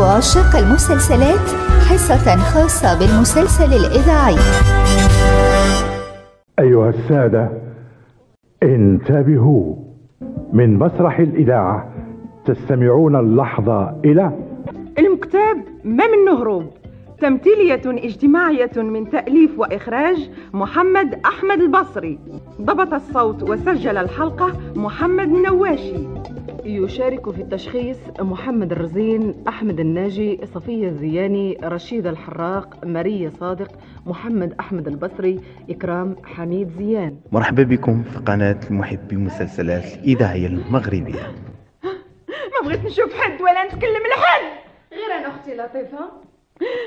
وعشاق المسلسلات حصة خاصة بالمسلسل الإذاعي. أيها السادة انتبهوا. من مسرح الإذاعة تستمعون اللحظة إلى المكتاب ما منه هروب تمثيلية اجتماعية من تأليف وإخراج محمد أحمد البصري. ضبط الصوت وسجل الحلقة محمد النواشي. يشارك في التشخيص محمد الرزين أحمد الناجي صفية الزياني رشيد الحراق ماريا صادق محمد أحمد البصري إكرام حميد زيان. مرحبا بكم في قناة المحبي المسلسلات الإذاعية المغربية. ما بغيت نشوف حد ولا نتكلم لحد. غير أنا أختي لطيفة.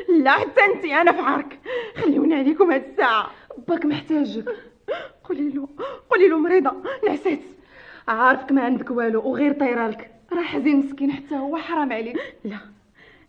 لا حتى أنت أنا في عرك. خليوني عليكم هاد الساعة. باك محتاجك. قولي له قولي له مريضة نعسيت عارفك ما عندك والو وغير طايرة لك. راه حزين مسكين حتى هو حرام عليك. لا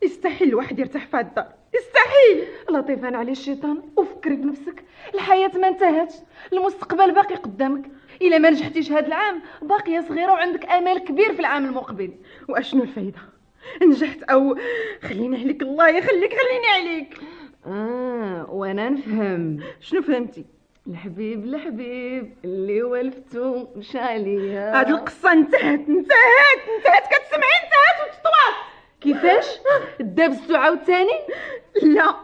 يستحيل الواحد يرتاح في الدار. يستحيل. لطيفة أنا عليه الشيطان وفكري بنفسك. الحياة ما انتهتش. المستقبل باقي قدامك. إلا ما نجحتيش هذا العام باقية صغيرة وعندك امل كبير في العام المقبل. وأشنو الفايدة؟ نجحت أو خليني عليك الله يخليك خليني عليك. آه وأنا نفهم. شنو فهمتي؟ الحبيب الحبيب اللي ولفتو مشى عليا هاد القصة انتهت انتهت انتهت. كتسمعي انتهت وتطوات كيفاش؟ الساعة والثاني لا.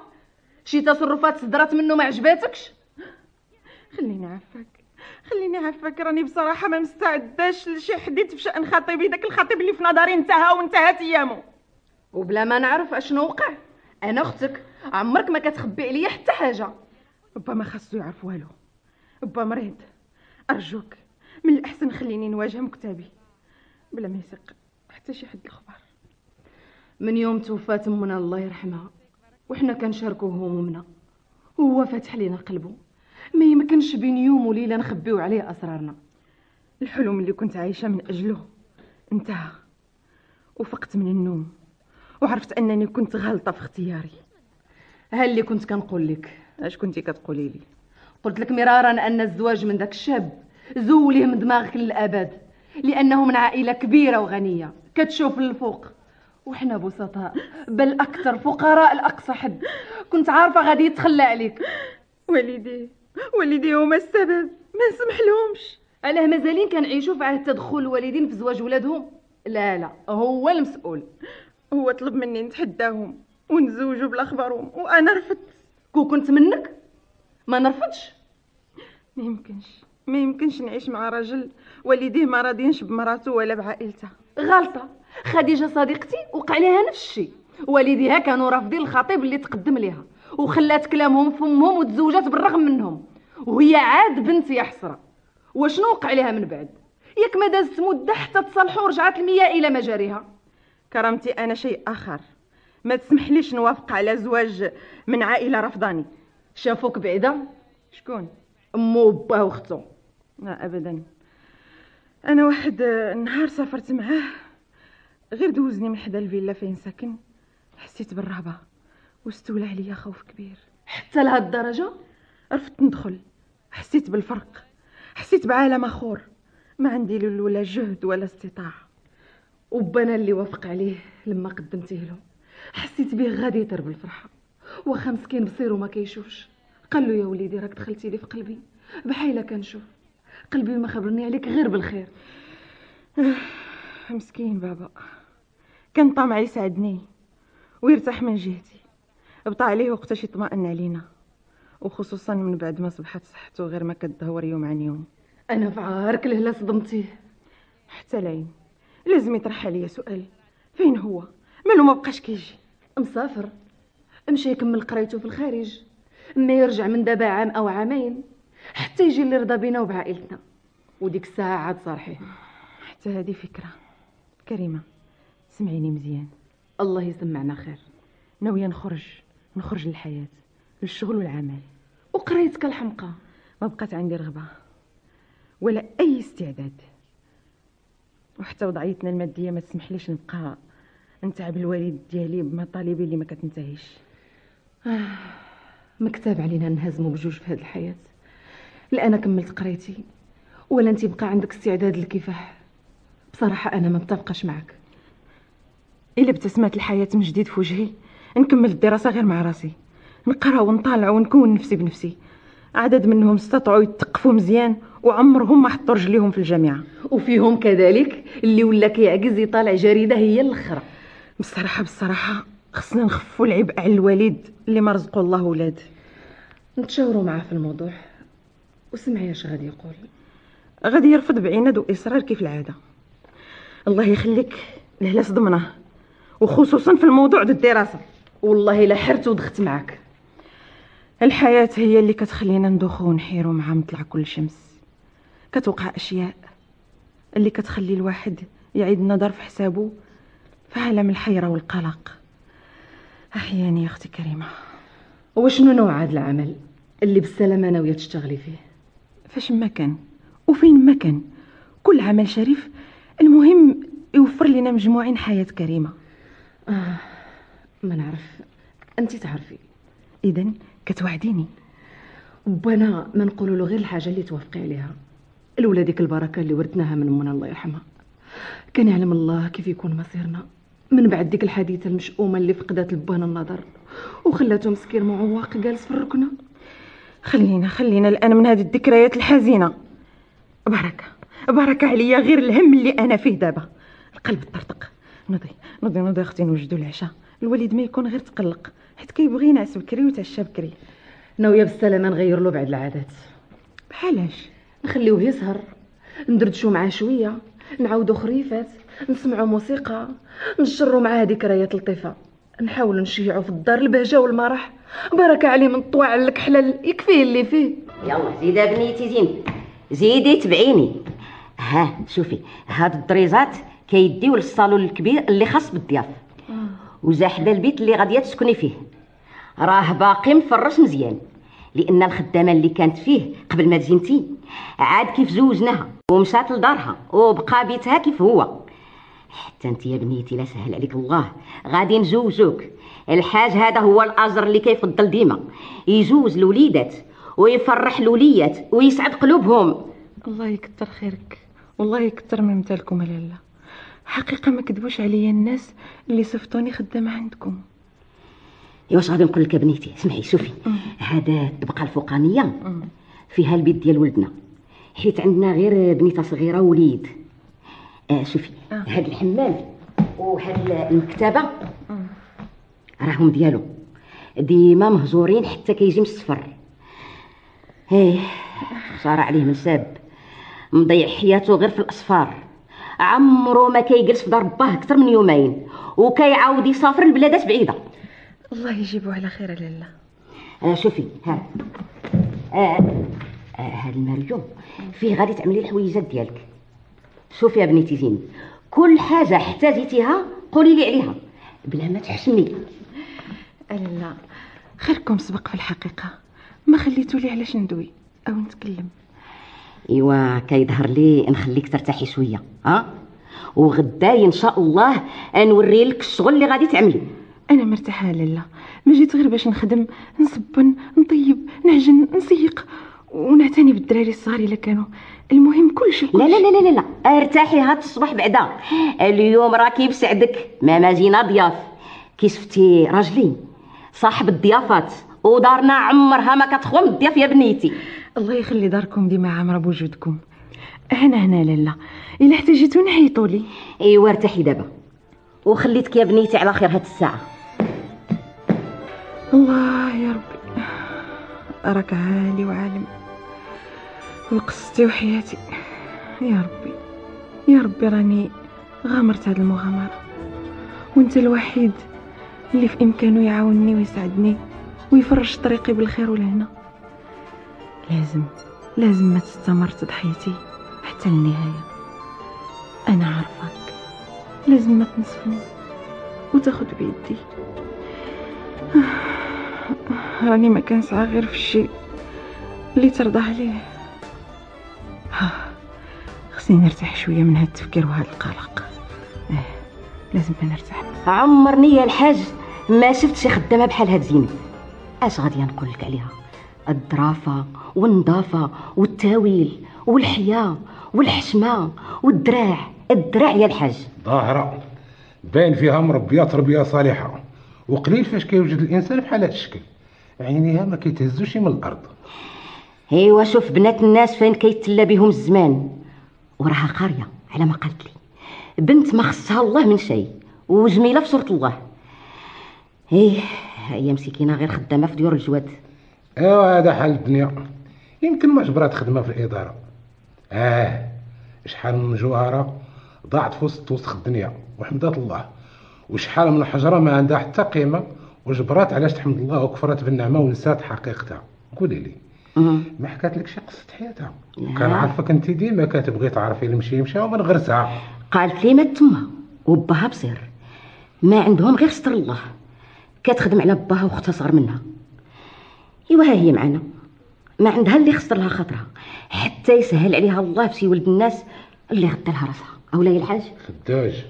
شي تصرفات صدرات منه ما عجباتكش؟ خليني عفاك خليني عفاك راني بصراحة ما مستعداش لشي حديث في شأن خطيبي داك الخطيب اللي في نظري انتهى وانتهت أيامه. وبلا ما نعرف أشنو وقع أنا أختك عمرك ما كتخبي عليا حتى حاجة. با ما خاصو يعرف والو. با مريض أرجوك من الأحسن خليني نواجه مكتبي. بلا ما يسق حتى شي حد الخبر. من يوم توفات امنا الله يرحمها وحنا كنشاركو همومنا وهو فاتح لينا قلبه. ما يمكنش بين يوم وليلة نخبيو عليه أسرارنا. الحلم اللي كنت عايشة من أجله انتهى وفقت من النوم وعرفت أنني كنت غلطه في اختياري. ها اللي كنت كنقول لك؟ أش كنتي كتقولي لي؟ قلت لك مرارا أن الزواج من داك الشاب زوليه من دماغك للأبد لأنه من عائلة كبيرة وغنية كتشوف للفوق. وحنا بسطاء بل أكثر فقراء لاقصى حد. كنت عارفة غادي يتخلى عليك. والدي والدي هما السبب. ما نسمح لهمش. علاه مازالين كنعيشوا في عهد تدخل الوالدين في زواج ولادهم؟ لا لا هو المسؤول. هو طلب مني نتحداهم ونزوجوا بلا خبرهم وأنا رفضت. كو كنت منك؟ ما نرفضش؟ ما يمكنش. ما يمكنش نعيش مع راجل والديه ما راضينش بمراته ولا بعائلته. غلطة. خديجة صديقتي وقع لها نفس الشيء. والديها كانوا رافضين الخطيب اللي تقدم لها وخلات كلامهم فمهم وتزوجات بالرغم منهم. وهي عاد بنت يا حسره وشنو وقع لها من بعد؟ ياك ما دازت مده حتى تصالحوا ورجعت المياه إلى مجاريها. كرامتي أنا شيء آخر. ما تسمحليش نوافق على زواج من عائلة رفضاني. شافوك بعيدة؟ شكون؟ امو وباه وأختو. لا ابدا. أنا واحد النهار سافرت معاه. غير دوزني من حدا الفيلا فين ساكن. حسيت بالرهبة. واستولى عليا خوف كبير. حتى لهاد الدرجه رفضت ندخل. حسيت بالفرق. حسيت بعالم آخر. ما عندي ولا جهد ولا استطاعة. وبانا اللي وافق عليه لما قدمتيه له. حسيت به غادي يطير بالفرحة. واخا مسكين بصير وما كيشوفش. قال له يا وليدي راك دخلتي لي في قلبي. بحيله كنشوف قلبي ما خبرني عليك غير بالخير. مسكين بابا. كان طمع يسعدني ويرتاح من جهتي. بطا عليه وقتاش يطمئن علينا. وخصوصا من بعد ما صبحت صحته غير ما كتدهور يوم عن يوم. أنا في عارك لهلا صدمتيه حتى العين لازم يطرح عليا سؤال. فين هو؟ مالو ما بقاش كيجي. مسافر. مشى يكمل قرايته في الخارج. ما يرجع من دابا عام أو عامين. حتى يجي اللي رضا بينا وبعائلتنا. وديك الساعة عاد صالحيه حتى هذه فكرة. كريمة. سمعيني مزيان. الله يسمعنا خير. ناوية نخرج. نخرج للحياة للشغل والعمل. وقرايتك الحمقى ما بقات عندي رغبة ولا أي استعداد. وحتى وضعيتنا المادية ما تسمحليش نبقى نتعب الوالد ديالي بمطالبي اللي ما كتنتهيش. آه مكتاب علينا نهزموا بجوج في هذه الحياة. لا أنا كملت قرايتي ولا انت بقى عندك استعداد للكفاح؟ بصراحة أنا ما متفقش معك إلا ابتسمت الحياة من جديد في وجهي نكمل الدراسة غير مع راسي. نقرأ ونطالع ونكون نفسي بنفسي. عدد منهم استطاعوا يتقفوا مزيان وعمرهم ما حطوا رجليهم في الجامعة. وفيهم كذلك اللي ولا كيعجز يطالع جريدة هي الأخرى. بصراحة بصراحة خصنا نخفوا العبء على الوالد اللي ما رزقه الله ولاد. نتشاوروا معاه في الموضوع. وسمعي اش غادي يقول. غادي يرفض بعناد وإصرار كيف العادة. الله يخليك لهلا صدمناه وخصوصا في الموضوع د الدراسة. والله لا حرت ودخت معاك. الحياة هي اللي كتخلينا ندوخو ونحيرو مع مطلع كل شمس. كتوقع أشياء اللي كتخلي الواحد يعيد النظر في حسابه في عالم الحيرة والقلق. أحياني يا أختي كريمة. وشنو نوع هذا العمل اللي بالسلامة ناوية تشتغلي فيه؟ فاش ما كان وفين ما كان. كل عمل شريف المهم يوفر لنا مجموعين حياة كريمة. آه. ما نعرف. أنت تعرفي. إذا كتوعديني. وأنا ما نقولوا له غير الحاجة اللي توافقي عليها. الاولى ديك البركة اللي ورثناها من أمنا الله يرحمها. كان يعلم الله كيف يكون مصيرنا. من بعد ديك الحديثه المشؤومة اللي فقدت البان النظر وخلاته مسكين معوق جالس في الركنة. خلينا خلينا الآن من هذه الذكريات الحزينة. بركة بركة عليا غير الهم اللي أنا فيه دابا. القلب طرطق نضي نضي نضي أختي نوجدوا العشاء. الوالد ما يكون غير تقلق حيت كيبغي ينعس بكري ويتعشى بكري. ناويه بالسلامه نغير له بعض العادات. بحالاش نخليوه يسهر ندردشوا معاه شوية نعاودوا خريفات نسمعوا موسيقى نجروا معاه ذكريات لطيفة. نحاولوا نشيعوا في الدار البهجة والمرح. بركه عليه من طواع الكحلل يكفيه اللي فيه. يلا زيدي بنيتي زين. زيدي تبعيني ها شوفي هاد الدريزات كيديو للصالون الكبير اللي خاص بالضياف. وزاحده البيت اللي غاديه تسكني فيه. راه باقي مفرش مزيان لأن الخدامة اللي كانت فيه قبل ما تزينتي عاد كيف زوجناها ومشات لدارها وبقى بيتها كيف هو. حتى أنت يا بنيتي لا سهل عليك الله غادي نزوجوك. الحاج هذا هو الاجر اللي كيفضل ديما. يجوز الوليدات ويفرح الوليات ويسعد قلوبهم. الله يكتر خيرك والله يكتر من مثالكم لالا حقيقة ما كذبوش عليا الناس اللي صفتوني خدامة عندكم. ايوا واش غادي نقول لك بنيتي؟ اسمعي شوفي. هذا الطبقه الفوقانية. فيها البيت ديال ولدنا. حيت عندنا غير بنيتة صغيرة ووليد آه شوفي. آه. هاد الحمام وهاد المكتبة راهم ديالو. ديما مهجورين حتى كيجي من السفر إيه خساره عليه من ساب. مضيع حياته غير في الاسفار عمرو ما كيجلس في دار باه أكثر من يومين وكيعاود يسافر لبلادات بعيدة. الله يجيبه على خير لالا آه شوفي ها. آه آه هاد المريوم فيه غادي تعملي الحويجات ديالك. شوفي يا بنيتي زين كل حاجة احتاجيتيها قولي لي عليها بلا ما تحشمي لالا خيركم سبق في الحقيقة. ما خليتوا لي علاش ندوي أو نتكلم. إيوا كيظهر لي نخليك ترتاحي شوية ها؟ وغداي إن شاء الله نوري لك الشغل اللي غادي تعملي. أنا مرتاحة لالا ما جيت غير باش نخدم نصبن نطيب نعجن نسيق. ونعتني بالدراري الصغار إلا كانوا. المهم كل شيء لا لا لا لا لا. أرتاحي هاد الصباح بعدا. اليوم راكي بسعدك ماما زينه ضياف. كي شفتي راجلي؟ صاحب الضيافات. ودارنا عمرها ما كتخوى من الضياف يا بنيتي. الله يخلي داركم ديما عامرة بوجودكم هنا هنا لالا. إلا احتاجيتوني حيطوا لي. ايوا ارتاحي دابا. وخليتك يا بنيتي على خير هاد الساعة. الله يا ربي راك عالي وعالم. وقصتي وحياتي. يا ربي يا ربي راني غامرت هاد المغامرة. وأنت الوحيد اللي في إمكانه يعاونني ويساعدني ويفرج طريقي بالخير والهنا لازم لازم ما تستمر تضحيتي حتى النهاية. أنا عارفاك. لازم ما تنصفني وتاخد بيدي. راني ما كنسعى غير في الشيء اللي ترضى عليه خصني نرتاح شوية من هاد التفكير وهاد القلق. آه لازم نرتاح. عمرني يا الحاج ما شفت شي خدامة بحال هاد زينب. أش غادي نقول لك عليها؟ الظرافه والنظافة والتاويل والحياة والحشمة والدراع. الدراع يا الحاج. ظاهرة. باين فيها مربيه تربيه صالحه وقليل فاش كيوجد الإنسان بحال هذا الشكل. عينيها ما كيتهزوش من الأرض. أيوا شوف بنات الناس فين كيتلا بهم الزمان. وراها قارية على ما قالت لي. بنت ما خصها الله من شيء وجميلة في صورة الله. إيه هي مسكينة غير خدامة في ديور الجواد. ايوا هذا حال الدنيا. يمكن ما جبرات خدمه في الإدارة. آه شحال من جوهرة ضاعت في وسط وسخ الدنيا. وحمدات الله. وشحال من حجرة ما عندها حتى قيمة. وجبرات علاش تحمد الله وكفرت بالنعمة ونسات حقيقتها. قولي لي. ما حكات لك شي قصة حياتها؟ كان عارفك أنت ديما كتبغي تعرفي المشي مشى ومن غرسها. قالت لي ما تما وباها بصير. ما عندهم غير ستر الله. كتخدم على باها واختها صغر منها. إيوا ها هي معنا. ما عندها اللي خسر لها خاطرها. حتى يسهل عليها الله بشي ولد الناس اللي غدا لها راسها. اولاي الحاج خداج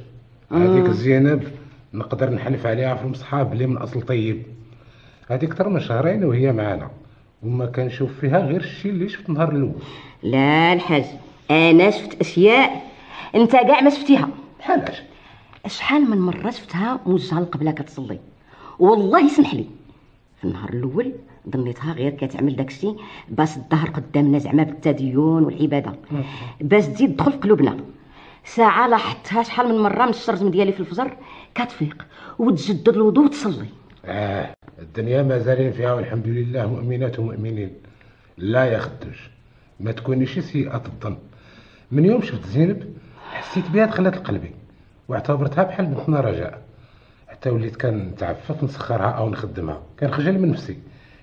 هذيك زينب نقدر نحلف عليها في المصحاب بلي من أصل طيب. هذيك أكثر من شهرين وهي معنا. وما كنشوف فيها غير الشيء اللي شفت النهار الأول. لا الحاج أنا شفت أشياء أنت كاع ما شفتيها. بحالاش شحال من مرة شفتها موجهة القبله كتصلي؟ والله يسمح لي. في النهار الأول ظنيتها غير كتعمل داكشي باش الظهر قدامنا زعما بالتدين والعبادة. باش تزيد تدخل في قلوبنا. ساعة لاحظتها شحال من مرة من الشرجم ديالي في الفجر كتفيق وتجدد الوضوء وتصلي. آه الدنيا مازالين فيها والحمد لله مؤمنات ومؤمنين. لا يا خدوش ما تكونيش سيئة الظن من يوم شفت زينب حسيت بها دخلت لقلبي واعتبرتها بحال بنتنا رجاء. حتى وليت كنتعفف نسخرها أو نخدمها. كنخجل من نفسي.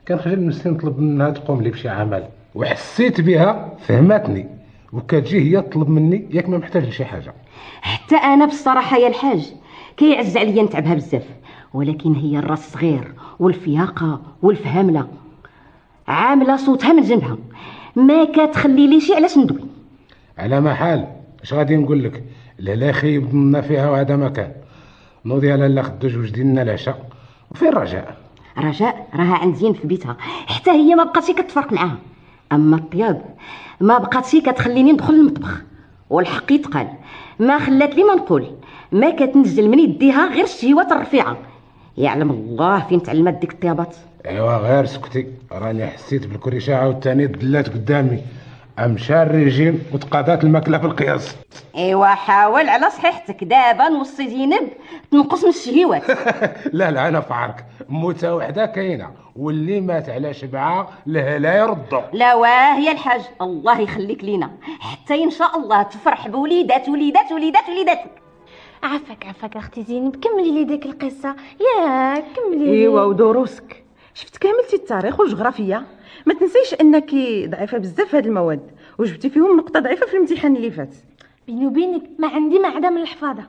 كنخجل من نفسي نطلب منها تقوم لي بشي عمل. وحسيت بها. فهمتني. وكتجي هي تطلب مني ياك ما محتاج لشي حاجة. حتى أنا بصراحة يا الحاج كيعز عليا نتعبها بزاف. ولكن هي الراس صغير والفياقة والفهاملة. عاملة صوتها من جنبها. ما كتخلي لي شي علاش ندوي. على ما حال اش غادي نقول لك؟ لا لا خيب منا فيها وهذا مكان نوضي على لا خدوج وجدي لنا العشاء وفين الرجاء. رجاء راها عند زين في بيتها. حتى هي ما بقاتش كتفرق معاها. أما الطياب ما بقاتش كتخليني ندخل المطبخ. والحق يتقال ما خلات لي ما نقول ما كتنزل من يديها غير الشهوات الرفيعة. يعلم الله فين تعلمت ديك الطيابات. ايوا غير سكتي. راني حسيت بالكريشة عاوتاني دلات قدامي. امشى الريجيم وتقاضات الماكلة في القياس. إيوا حاول على صحيحتك. دابا نوصي زينب تنقص من الشهوات لا لا أنا فعرك موتة وحدة كاينة. واللي مات على شبعة له لا يردو لا واه يا الحاج. الله يخليك لينا. حتى إن شاء الله تفرح بوليدات وليدات وليدات وليداتك. عفاك عفاك أختي زينب. كملي لي ديك القصة. يا كملي لي. إيوا ودروسك شفت كاملتي التاريخ والجغرافيا؟ ما تنسيش انك ضعيفة بزاف هاد المواد وجبتي فيهم نقطة ضعيفة في الامتحان اللي فات. بيني وبينك ما عندي ما عدا من الحفاظة.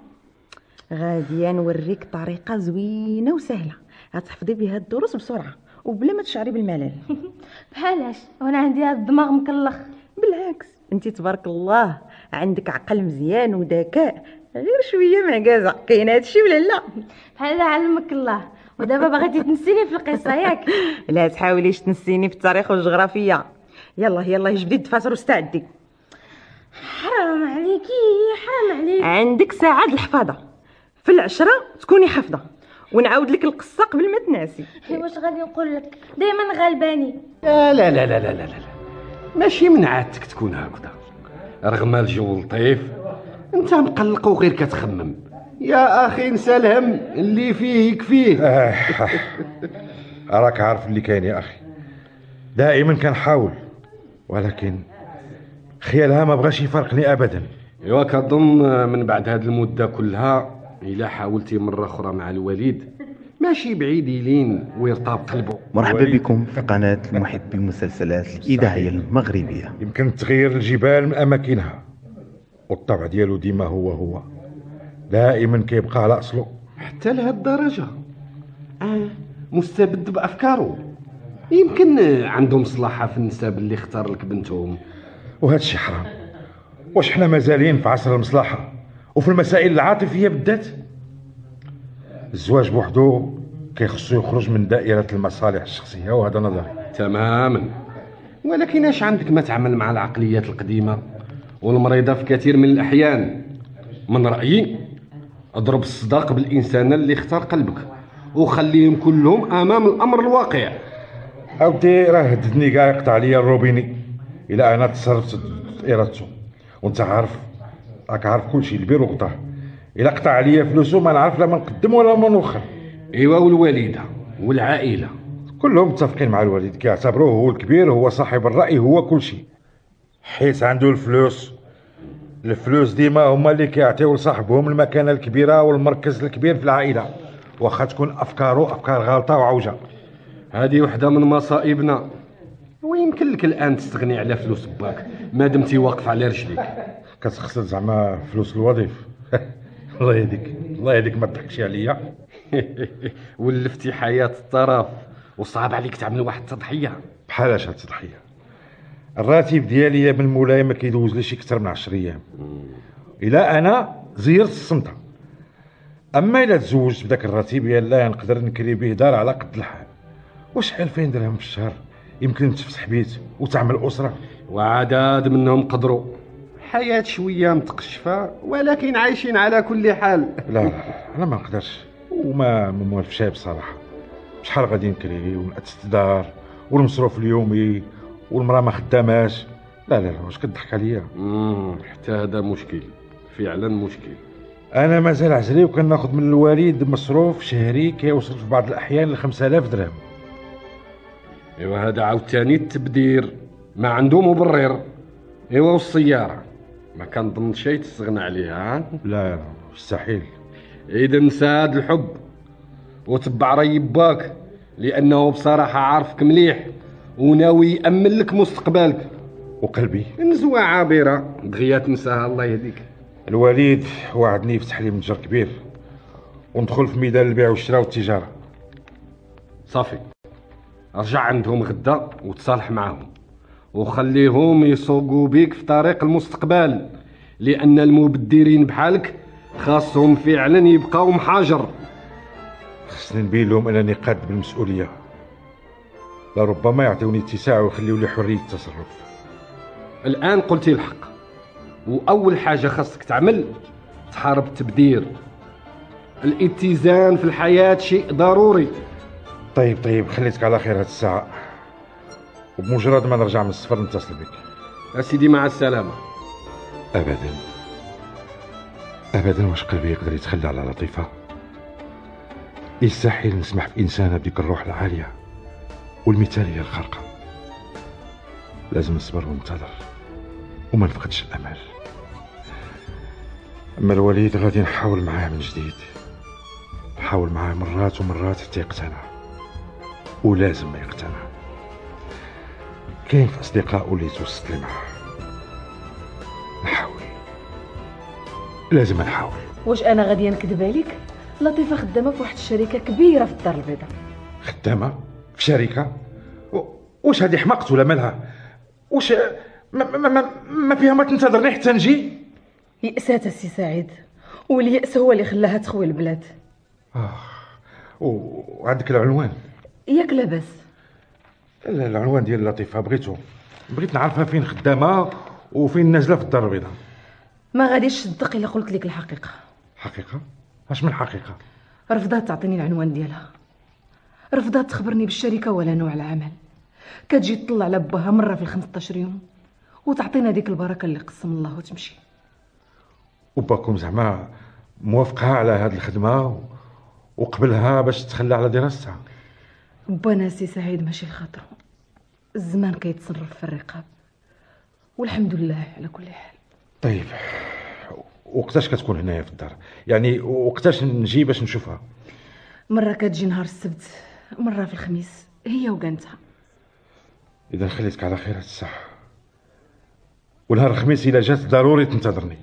غادي نوريك طريقة زوينة وسهلة. غتحفظي بها الدروس بسرعة وبلا ما تشعري بالملل. بحالاش؟ وأنا عندي هاد الدماغ مكلخ. بالعكس انت تبارك الله عندك عقل مزيان وذكاء غير شوية معكازه كاين هادشي ولا لا؟ بحال علمك الله ودابا بغيتي تنسيني في القصة ياك. لا تحاوليش تنسيني في التاريخ والجغرافيا يلا يلا جبدي الدفاتر واستعدي حرام عليكي حرام عليك عندك ساعة الحفاظة. في العشرة تكوني حافظة. ونعاود لك القصة قبل ما تناسي واش غادي نقول لك؟ دائما غلباني. لا لا لا لا لا لا, لا. ماشي من عادتك تكون هكذا. رغم الجو لطيف أنت مقلق وغير كتخمم. يا أخي نسى الهم اللي فيه يكفيه. آه. راك عارف اللي كاين يا أخي. دائما كنحاول ولكن خيالها ما بغاش يفارقني ابدا. إيوا كظن من بعد هذه المدة كلها إلا حاولتي مرة أخرى مع الوليد. ماشي بعيد يلين ويرتبط قلبه. مرحبا بكم في قناة محبي المسلسلات الإذاعية المغربية. يمكن تغير الجبال من أماكنها. والطبع ديالو ديما هو هو. دائما كيبقى على أصله. حتى لهاد الدرجة آه مستبد بأفكاره. يمكن عنده مصلحة في النساب اللي اختار لك بنتهم. وهذا الشيء حرام. واش حنا مازالين في عصر المصلحة؟ وفي المسائل العاطفية بالذات؟ الزواج بوحدو كيخصو يخرج من دائرة المصالح الشخصية وهذا نظري. تماما. ولكن اش عندك ما تعمل مع العقليات القديمة؟ والمريضة في كثير من الأحيان. من رأيي أضرب الصداق بالانسانه اللي اختار قلبك. وخليهم كلهم أمام الأمر الواقع. اودي راه هددني كاع يقطع ليا الروبيني. إلى أنا تصرفت إرادته. وأنت عارف راك عارف كلشي البير وقطع إلى قطع عليا فلوسه ما نعرف لا ما نقدم ولا ما نوخر إيوا والوالده والعائلة. كلهم متفقين مع الوالد كيعتبروه هو الكبير هو صاحب الرأي هو كلشي حيت عنده الفلوس الفلوس ديما هما اللي كيعطيو لصاحبهم المكانة الكبيرة والمركز الكبير في العائلة واخا تكون افكاره أفكار غلطة وعوجة. هذه وحدة من مصائبنا. ويمكن لك الآن تستغني على فلوس باك. ما دمتي واقف على رجليك. كتخسر زعما فلوس الوظيف. الله يهديك. الله يهديك ما تضحكش عليا. ولفتي حياة الطرف. وصعب عليك تعمل واحد التضحية. بحال اش هاد التضحية؟ الراتب ديالي يا بن مولاي ما كيدوز لي شي أكثر من 10 أيام الا أنا زيرت الصمتة. أما إلا تزوجت بداك الراتب يا لا نقدر نكري به دار على قد الحال. واش 2000 درهم في الشهر؟ يمكن تفتح بيت وتعمل أسرة. وعدد منهم قدروا. حياة شوية متقشفة ولكن عايشين على كل حال. لا لا أنا ما نقدرش. وما ما موالفش بصراحة. شحال غادي نكري؟ ونأسس دار والمصروف اليومي والمرأة ما خداماش. لا لا لا واش كتضحك عليا؟ حتى هذا مشكل فعلا مشكل. أنا مازال عزري وكناخذ من الوالد مصروف شهري كيوصل في بعض الأحيان ل 5000 درهم. إيوا هذا عاوتاني التبدير. ما عنده مبرر. إيوا والسيارة. ما كنظن شي تستغنى عليها ها؟ لا مستحيل. اذا ساد الحب. وتبع ري باك لأنه بصراحة عارفك مليح. وناوي يأمن لك مستقبلك. وقلبي. نزوة عابرة. دغيا تنساها الله يهديك. الوالد وعدني يفتح لي متجر كبير. وندخل في ميدان البيع والشراء والتجارة. صافي. رجع عندهم غدا وتصالح معهم وخليهم يسوقوا بيك في طريق المستقبل. لأن المبدرين بحالك خاصهم فعلا يبقاو محاجر. خصني نبين لهم أنني قاد بالمسؤولية. لربما يعطيوني اتساع ويخليوا لي حرية التصرف. الآن قلتي الحق وأول حاجة خاصك تعمل تحارب التبدير الاتزان في الحياة شيء ضروري. طيب طيب خليتك على خير هاد الساعة. وبمجرد ما نرجع من السفر نتصل بك. أسيدي مع السلامة. ابدا. ابدا واش قلبي يقدر يتخلى على لطيفة؟ يستحيل نسمح في انسانه بديك الروح العالية. والمثاليه الخارقه لازم نصبر وننتظر وما نفقدش الأمل. أما الوليد غادي نحاول معاه من جديد. نحاول معاه مرات ومرات حتى يقتنع. ولازم ما يقتنع. كاين في اصدقائه اللي توسط لي معاه. نحاول. لازم نحاول. واش أنا غادي نكذب عليك؟ لطيفة خدامة في واحد الشركة كبيرة في الدار البيضاء. خدامة؟ في شركه واش هذه حماقت ولا مالها؟ واش ما, ما, ما, ما فيها ما تنتظرني حتى نجي يأسات السي سعيد واليأس هو اللي خلاها تخوي البلاد. و- وعندك العنوان؟ ياك لاباس. لا، العنوان ديال لطيفة بغيتو. بغيت نعرفها فين خدامة وفين نازلة في الدار البيضاء ما غاديش تصدق إلا قلت لك الحقيقة. حقيقة؟ أش من حقيقه رفضات تعطيني العنوان ديالها. رفضات تخبرني بالشركة ولا نوع العمل. كتجي تطلع على باها مرة في ال 15 يوم وتعطينا ديك البركة اللي قسم الله وتمشي. وباكم زعما موافقها على هذه الخدمة وقبلها باش تخلى على دراستها بانا سي سعيد ماشي الخاطر. الزمان كيتصرف في الرقاب. والحمد لله على كل حال. طيب وقتاش كتكون هنايا في الدار؟ يعني وقتاش نجي باش نشوفها؟ مرة كتجي نهار السبت. مرة في الخميس هي وكانتها إذا خليتك على خير هاد الساعة ونهار الخميس الا جات ضروري تنتظرني.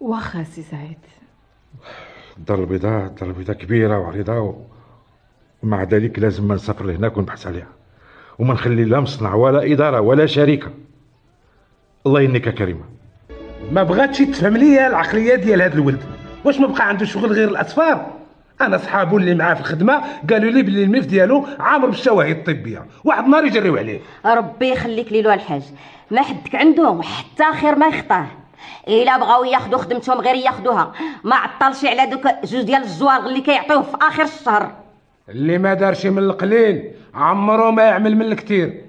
واخا سي سعيد. الدار البيضاء الدار البيضاء كبيرة وعريضة و... ومع ذلك لازم ما نسافر لهناك ونبحث عليها. وما نخلي لا مصنع ولا إدارة ولا شركة. الله ينك يا كريمة. ما بغاتش تفهم ليا العقلية ديال هذا الولد. واش ما بقى عنده شغل غير الأطفال؟ أنا صحابو اللي معاه في الخدمة قالوا لي بلي الملف ديالو عامر بالشواهد الطبية. واحد النهار يجريو عليه. ربي يخليك ليلو الحاج. ما حدك عنده وحتى خير ما يخطاه. إلا بغاو ياخذوا خدمتهم غير ياخذوها ما عطلش على دوك جوج ديال الزوار اللي كيعطيوه في آخر الشهر. اللي ما دارش من القليل عمرو ما يعمل من الكثير.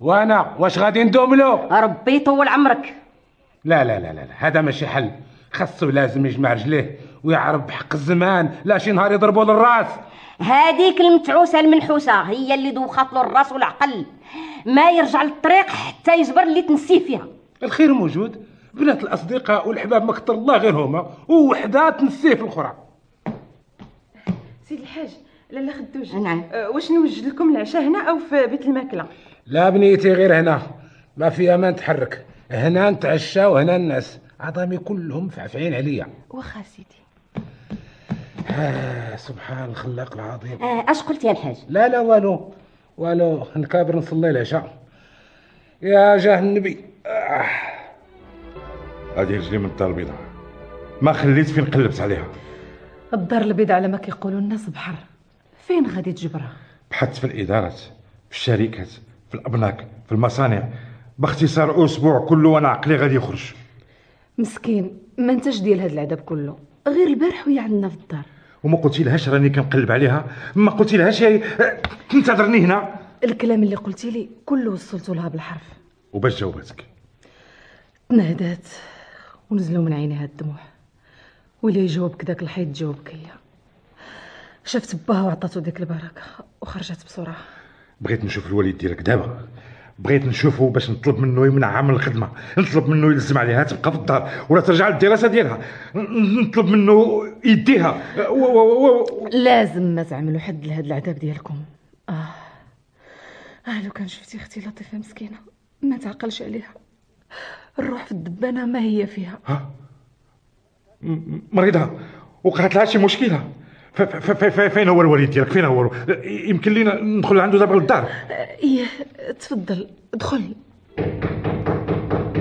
وأنا واش غادي ندوم له؟ ربي يطول عمرك. لا لا لا لا لا، هذا ماشي حل. خاصو لازم يجمع رجليه. ويعرف بحق الزمان لا شي نهار يضربوا للراس هذيك المتعوسة المنحوسة هي اللي دوخات له الراس والعقل. ما يرجع للطريق حتى يجبر اللي تنسيه فيها. الخير موجود. بنات الأصدقاء والحباب ما كتر الله غير هما ووحدة تنسيه في الأخرى. سيدي الحاج لاله خدوج نعم. أه، واش نوجد لكم العشاء هنا أو في بيت الماكلة؟ لا بنيتي غير هنا. ما في أمان تحرك. هنا نتعشى وهنا الناس. عظامي كلهم فعفعين عليا. واخا سيدي. آه سبحان الخلاق العظيم. آه، أش قلت يا الحاج؟ لا لا والو والو نكابر نصلي العشاء يا جاه النبي. آه. هذه رجلي من الدار البيضاء. ما خليت فين قلبت عليها؟ الدار البيضاء على ما كيقولوا الناس بحر. فين غادي تجبرها بحثت في الإدارات في الشركات في الأبناك في المصانع. باختصار أسبوع كله وأنا عقلي غادي يخرج. مسكين ما انتش ديال هاد العذاب كله. غير البارح وهي عندنا في الدار. وما قلت لهاش راني كنقلب عليها. ما قلت لهاش هي تنتظرني هنا. الكلام اللي قلتي لي كله وصلته لها بالحرف. وباش جاوبتك تنهدات ونزلوا من عينيها الدموع. ولا يجاوبك داك الحيط جاوبك هي شافت باها وعطاتو ديك البركة وخرجت بسرعة. بغيت نشوف الوالد ديالك دابا. بغيت نشوفه باش نطلب منه يمنعها من الخدمة. نطلب منه يلزم عليها تبقى في الدار ولا ترجع للدراسة ديالها. نطلب منه يديها. و- و- و- لازم ما تعملوا حد لهاد العذاب ديالكم. آه. آه لو كان شفتي أختي لطيفة مسكينة ما تعقلش عليها. الروح في الدبانة ما هي فيها. م- مريضة. وقعت لها شي مشكلة. فين هو الوالد ديالك؟ فين هو؟ يمكن لينا ندخل عنده دابا للدار. إيه تفضل دخل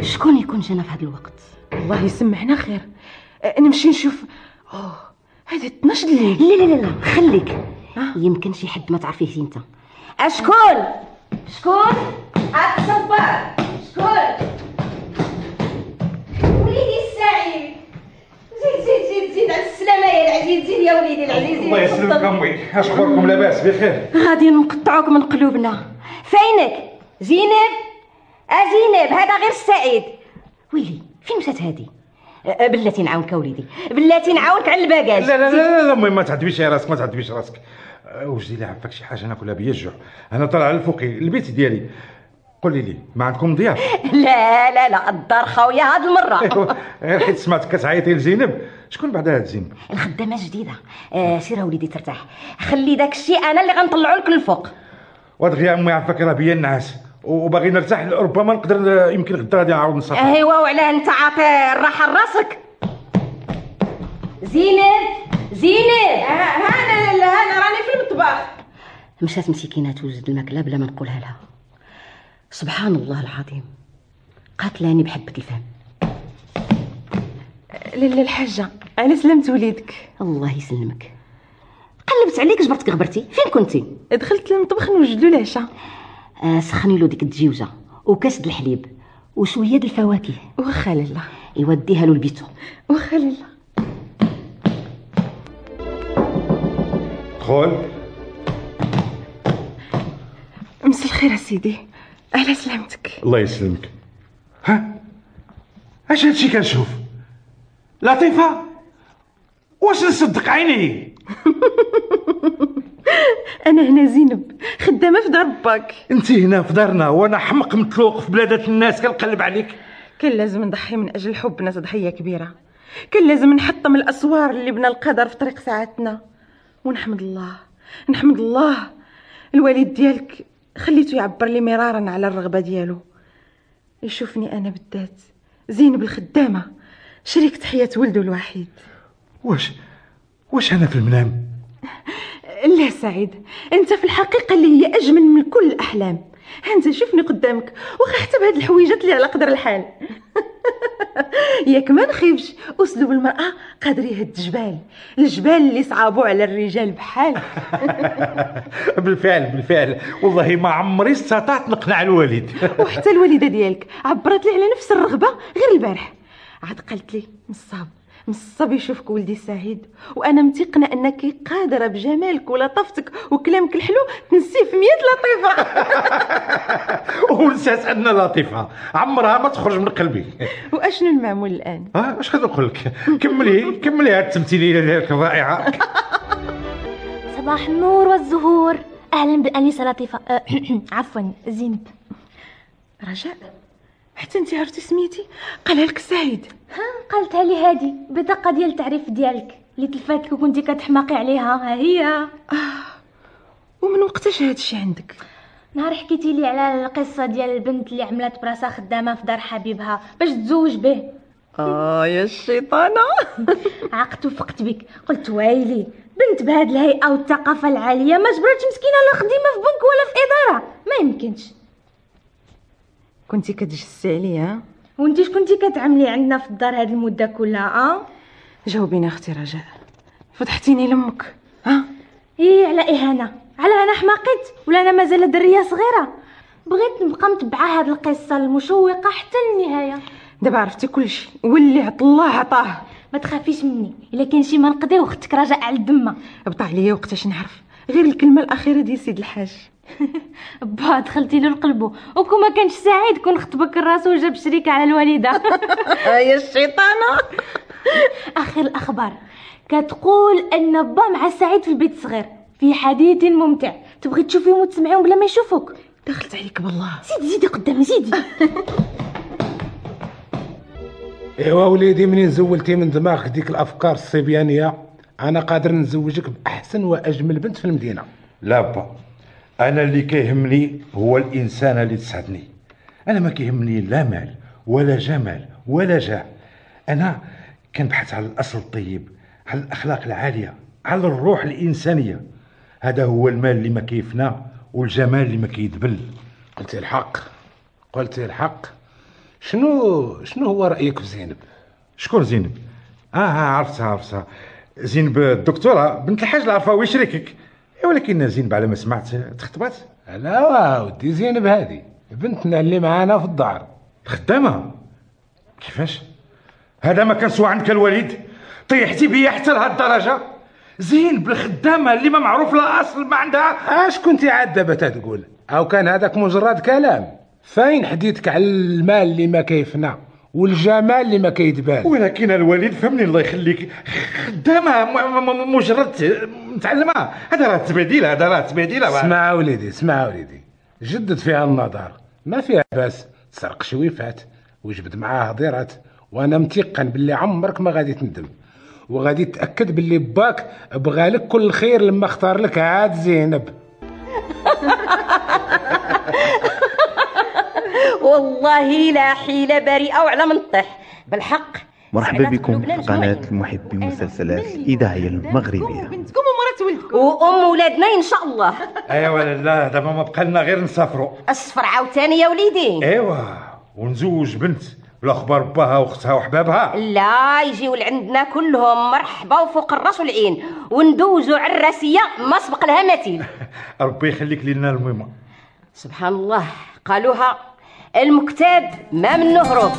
شكون يكون جانا في هذا الوقت؟ الله يسمعنا خير. أه، نمشي نشوف. أوه هذه 12 الليل لا لا لا لا خليك. يمكن شي حد ما تعرفيه أنت. أشكون؟ شكون؟ اتصبر شكون؟ وليدي زيد زيد زيد زيد على السلامة يا العزيز زيد يا وليدي العزيز الله يسلمك أمي. اش اخباركم لاباس بخير. غادي نقطعوك من قلوبنا. فينك؟ زينب؟ آه زينب هذا غير السعيد. ويلي فين مشات هادي؟ أه، بلاتي نعاونك وليدي. بلاتي نعاونك على ال bagages لا لا لا لا أمي ما تعذبيش يا راسك ما تعذبيش راسك. أه، وجدي لي عفاك شي حاجة؟ ناكلها بيا الجوع أنا طالع على البيت ديالي. قولي لي ما عندكم ضياف لا لا لا الدار خاويه هاد المرة. ايوا غير حيت سمعتك كتعيطي لزينب شكون بعدا هاد زينب الخدامة جديدة. آه سير وليدي ترتاح. خلي داك الشيء أنا اللي غنطلعو لك للفوق. ودغيا أمي عفاك راه بيا النعاس. وباغي نرتاح ربما نقدر يمكن غدا غادي نعاود نصافي أيوا وعلاه أنت عاطي الراحة لراسك. زينب زينب. هانا هانا راني في المطبخ. مشات مسكينة توجد الماكله بلا ما نقولها لها. سبحان الله العظيم. قاتلاني بحبة الفهم لاله الحاجة. على سلامة وليدك. الله يسلمك. قلبت عليك جبرتك غبرتي. فين كنتي؟ دخلت للمطبخ نوجد له العشاء. آه سخني له ديك الدجيوجة وكاس الحليب وشوية د الفواكه. واخا لاله يوديها له لبيتو واخا لاله دخل مسا الخير سيدي على سلامتك. الله يسلمك. ها؟ أش هادشي كنشوف؟ لطيفه واش نصدق عيني؟ أنا هنا زينب خدامة في دار باك. أنت هنا في دارنا وأنا حمق مطلوق في بلادات الناس كنقلب عليك. كان لازم نضحي من أجل حبنا تضحيه كبيرة. كان لازم نحطم الأسوار اللي بنى القدر في طريق ساعتنا. ونحمد الله نحمد الله. الوالد ديالك خليته يعبر لي مرارا على الرغبة ديالو. يشوفني أنا بالذات زينب الخدامة شريكة حياة ولده الوحيد. واش واش أنا في المنام؟ لا سعيد أنت في الحقيقة اللي هي أجمل من كل الأحلام. أنت شوفني قدامك واخا حتى بهاد الحويجات اللي على قدر الحال. ياك ما نخيبش أسلوب المرأة قادر يهد جبال الجبال اللي صعبوا على الرجال بحال. بالفعل بالفعل. والله ما عمري استطعت نقنع الوالد. وحتى الوالدة ديالك عبرت لي على نفس الرغبة غير البارح. عاد قالت لي نصاب. نصاب يشوفك ولدي سعيد. وأنا متيقنة أنك قادرة بجمالك ولطافتك وكلامك الحلو تنسيه في مية لطيفة. ونسات ان لطيفة. عمرها ما تخرج من قلبي. وأشنو المعمول الآن؟ آه اش غادي نقول لك؟ كملي كملي هاد التمثيلية ديالك رائعه صباح النور والزهور. أهلا بالانسه لطيفة. أه، عفوا زينب. رجاء. حتى انت عرفتي سميتي؟ قالها لك سعيد. ها قالتها لي هادي بطاقه ديال التعريف ديالك. اللي تلفات لك وكنتي كتحماقي عليها. ها هي. ومن وقتاش هادشي عندك؟ نهار حكيتي لي على القصة ديال البنت اللي عملت براسها خدامة في دار حبيبها باش تزوج به. آه يا الشيطانة. عقت وفقت بك. قلت ويلي بنت بهاد الهيئة والثقافة العالية ما جبرتش مسكينة لا خديمة في بنك ولا في إدارة. ما يمكنش. كنتي كتجسي عليا؟ وانتي كنتي كتعملي عندنا في الدار هاد المدة كلها آه؟ جاوبيني أختي رجاء. فتحتيني لامك ها إيه على اهانه على أنا حماقيت؟ ولا أنا مازال درية صغيرة؟ بغيت نبقى متبعة هاد القصة المشوقة حتى للنهايه دابا عرفتي كلشي واللي عطا الله عطاه. ما تخافيش مني إلا كاين شي ما نقدر أختك رجاء على الدمة. ابطا عليا وقتاش نعرف غير الكلمة الأخيرة ديال سيد الحاج. با دخلتي له لقلبو وكون ما كانش سعيد كون خطبك الراس وجاب شريكه على الوالدة. يا الشيطانة. اخر الأخبار كتقول أن با مع سعيد في البيت الصغير في حديث ممتع. تبغي تشوفيهم وتسمعيهم بلا ما يشوفوك. دخلت عليك بالله. زيدي زيدي قدامي زيدي إيوا وليدي منين زولتي من دماغك ديك الأفكار الصبيانية؟ أنا قادر نزوجك بأحسن وأجمل بنت في المدينة. لا با. أنا اللي كيهمني هو الانسانه اللي تسعدني أنا ما كيهمني لا مال ولا جمال ولا جاه أنا كنبحث على الأصل الطيب على الأخلاق العالية على الروح الإنسانية. هذا هو المال اللي ما كيفنى والجمال اللي ما كيدبل قلتي الحق قلتي الحق. شنو شنو هو رأيك في زينب؟ شكون زينب؟ آه آه، عرفتها عرفتها. زينب الدكتورة بنت الحاج العرفاوي شريكك؟ ولكن زينب على ما سمعت تخطبات لا ودي زينب هذه بنتنا اللي معانا في الدار. خدامة. كيفاش؟ هذا ما كان سوى عندك الوليد طيحتي بيا حتى لهاد الدرجة. زين بالخدامة اللي ما معروف لا أصل ما عندها. أش كنتي عاد دابا تقول أو كان هذاك مجرد كلام. فين حديتك على المال اللي ما كيفنا؟ والجمال اللي ما كيدبال ولكن الوليد؟ فهمني الله يخليك. خدامه مجرد متعلمة. هذا راه تبديل هذا راه تبديل اسمع وليدي اسمع وليدي. جدد فيها النظر. ما فيها باس. تسرق شويفات وجبد معاها هضيرات وأنا متيقن باللي عمرك ما غادي تندم. وغادي تأكد باللي باك بغالك كل الخير لما اختار لك عاد زينب. والله لا حيلة بريئة وعلى من طيح بالحق. مرحبا بكم في قناة المحبي المسلسلات الإذاعية المغربية. بنتكم ومرات ولدكم. وأم ولادنا إن شاء الله. ايوا لا دابا ما بقى لنا غير نسافروا. الصفر عاوتاني يا وليدي. ايوا ونزوج بنت. ولا أخبار باها وأختها وحبابها. لا يجيو لعندنا كلهم. مرحبا وفوق الراس والعين. وندوزو عراسية ما سبق لها مثيل ربي يخليك لنا المهمة. سبحان الله. قالوها المكتاب ما من نهرب